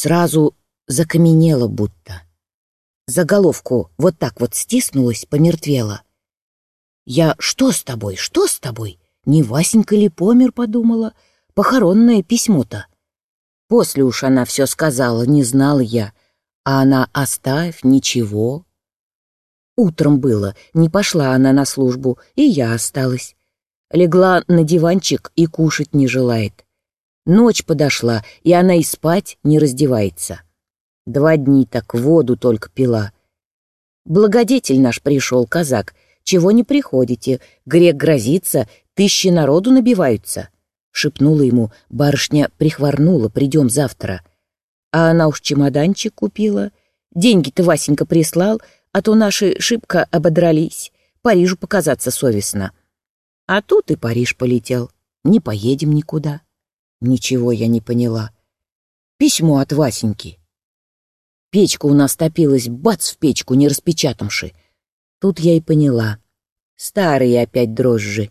Сразу закаменело будто. За головку вот так вот стиснулась, помертвела. Я «Что с тобой? Что с тобой?» Не Васенька ли помер, подумала. Похоронное письмо-то. После уж она все сказала, не знал я. А она «Оставь, ничего». Утром было, не пошла она на службу, и я осталась. Легла на диванчик и кушать не желает. Ночь подошла, и она и спать не раздевается. Два дни так воду только пила. Благодетель наш пришел, казак. Чего не приходите? Грек грозится, тысячи народу набиваются. Шепнула ему, барышня прихворнула, придем завтра. А она уж чемоданчик купила. Деньги-то Васенька прислал, а то наши шибко ободрались. Парижу показаться совестно. А тут и Париж полетел. Не поедем никуда. Ничего я не поняла. Письмо от Васеньки. Печка у нас топилась, бац в печку, не распечатамши. Тут я и поняла. Старые опять дрожжи.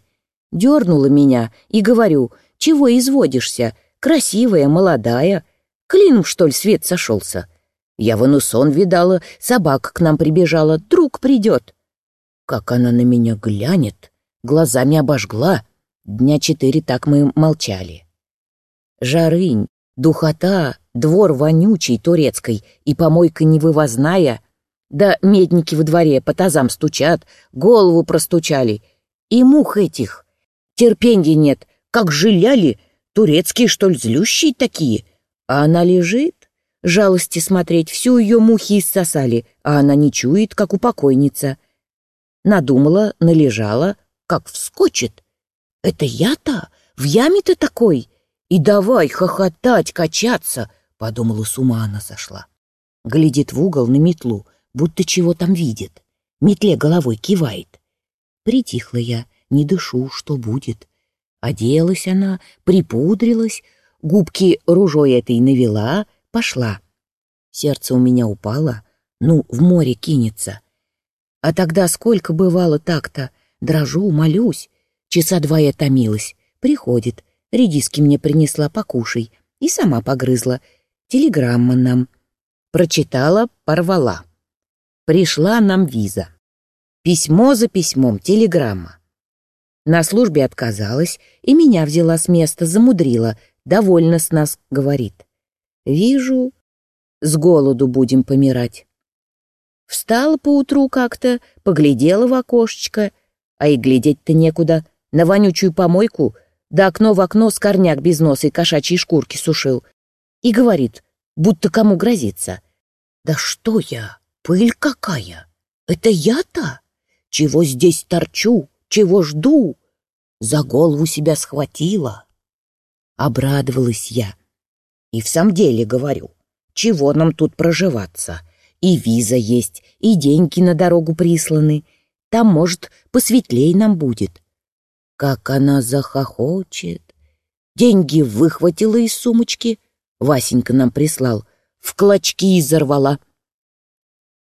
Дернула меня и говорю, чего изводишься? Красивая, молодая. Клином, что ли, свет сошелся? Я вон сон видала, собака к нам прибежала, друг придет. Как она на меня глянет, глазами обожгла. Дня четыре так мы молчали. Жарынь, духота, двор вонючий турецкой и помойка невывозная. Да медники во дворе по тазам стучат, голову простучали. И мух этих. Терпенья нет, как жиляли, турецкие, что ли, злющие такие. А она лежит, жалости смотреть, всю ее мухи иссосали, а она не чует, как у покойница. Надумала, належала, как вскочит. Это я-то? В яме-то такой? И давай хохотать, качаться, подумала, с ума она сошла. Глядит в угол на метлу, будто чего там видит. Метле головой кивает. Притихла я, не дышу, что будет. Оделась она, припудрилась, губки ружой этой навела, пошла. Сердце у меня упало, ну, в море кинется. А тогда сколько бывало так-то, дрожу, молюсь. Часа два я томилась, приходит, редиски мне принесла, покушай, и сама погрызла. Телеграмма нам. Прочитала, порвала. Пришла нам виза. Письмо за письмом, телеграмма. На службе отказалась и меня взяла с места, замудрила. Довольно с нас, говорит. Вижу, с голоду будем помирать. Встала поутру как-то, поглядела в окошечко, а и глядеть-то некуда. На вонючую помойку, да окно в окно с корняк без носа и кошачьей шкурки сушил. И говорит, будто кому грозится. Да что я, пыль какая! Это я-то? Чего здесь торчу? Чего жду? За голову себя схватила. Обрадовалась я. И в самом деле говорю, чего нам тут проживаться? И виза есть, и деньги на дорогу присланы. Там, может, посветлей нам будет. Как она захохочет. Деньги выхватила из сумочки. Васенька нам прислал. В клочки изорвала.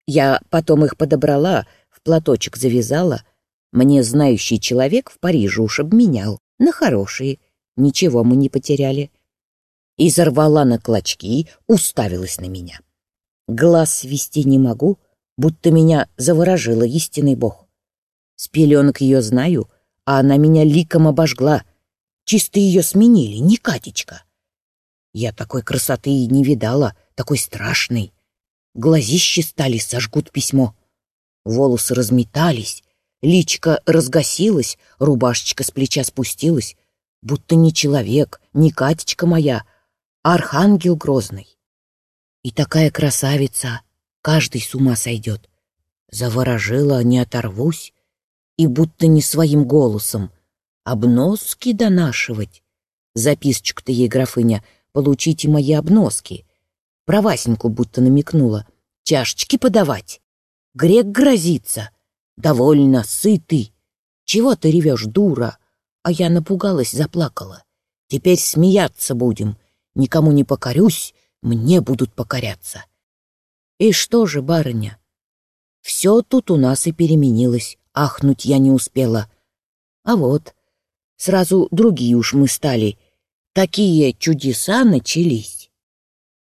Я потом их подобрала, в платочек завязала — мне знающий человек в Париже уж обменял на хорошие. Ничего мы не потеряли. И зарвала на клочки, уставилась на меня. Глаз свести не могу, будто меня заворожила истинный бог. С пеленок ее знаю, а она меня ликом обожгла. Чисто ее сменили, не Катечка. Я такой красоты и не видала, такой страшной. Глазищи стали, сожгут письмо. Волосы разметались, Личка разгасилась, рубашечка с плеча спустилась, будто не человек, не Катечка моя, а архангел грозный. И такая красавица, каждый с ума сойдет. Заворожила, не оторвусь, и будто не своим голосом. Обноски донашивать. Записочку-то ей, графыня, получите мои обноски. Про Васеньку будто намекнула. Чашечки подавать. Грек грозится. «Довольно, сытый! Чего ты ревешь, дура?» А я напугалась, заплакала. «Теперь смеяться будем. Никому не покорюсь, мне будут покоряться». И что же, барыня? Все тут у нас и переменилось, ахнуть я не успела. А вот, сразу другие уж мы стали. Такие чудеса начались.